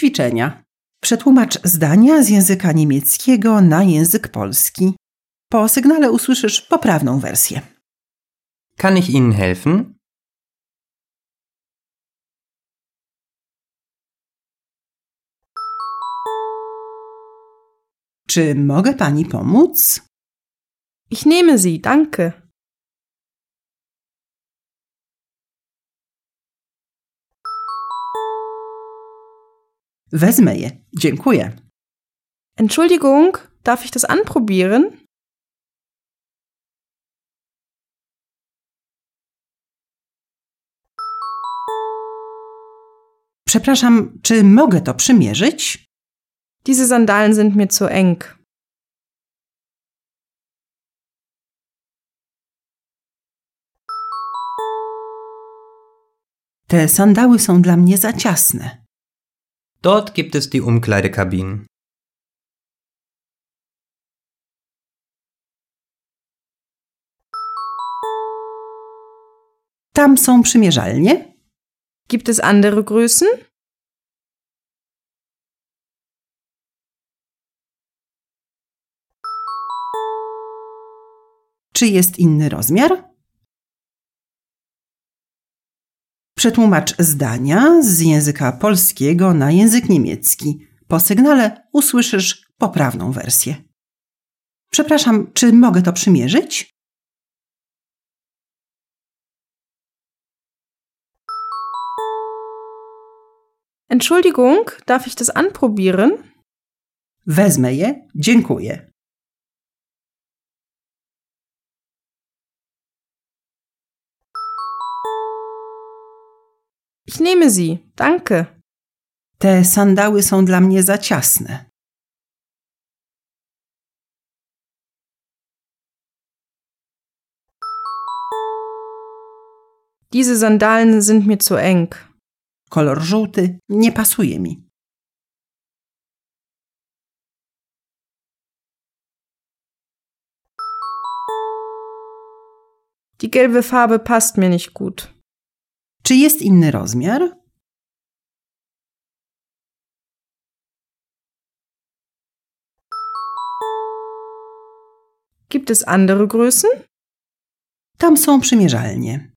Ćwiczenia. Przetłumacz zdania z języka niemieckiego na język polski. Po sygnale usłyszysz poprawną wersję. Kann ich Ihnen helfen? Czy mogę pani pomóc? Ich nehme sie, danke. Wezmę je, dziękuję. Entschuldigung, darf ich das anprobieren? Przepraszam, czy mogę to przymierzyć? Diese Sandalen sind mir zu eng. Te sandały są dla mnie za ciasne. Dort gibt es die Umkleidekabinen. Tam są przymierzalnie? Gibt es andere Größen? Czy jest inny rozmiar? Przetłumacz zdania z języka polskiego na język niemiecki. Po sygnale usłyszysz poprawną wersję. Przepraszam, czy mogę to przymierzyć? Entschuldigung, darf ich das anprobieren? Wezmę je, dziękuję. Ich nehme sie, danke. Te sandały są dla mnie za ciasne. Diese Sandalen sind mir zu eng. Kolor żółty nie pasuje mi. Die gelbe Farbe passt mir nicht gut. Czy jest inny rozmiar? Gibt es andere Größen? Tam są przymierzalnie.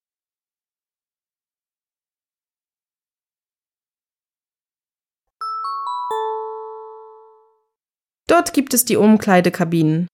Dort gibt es die Umkleidekabinen.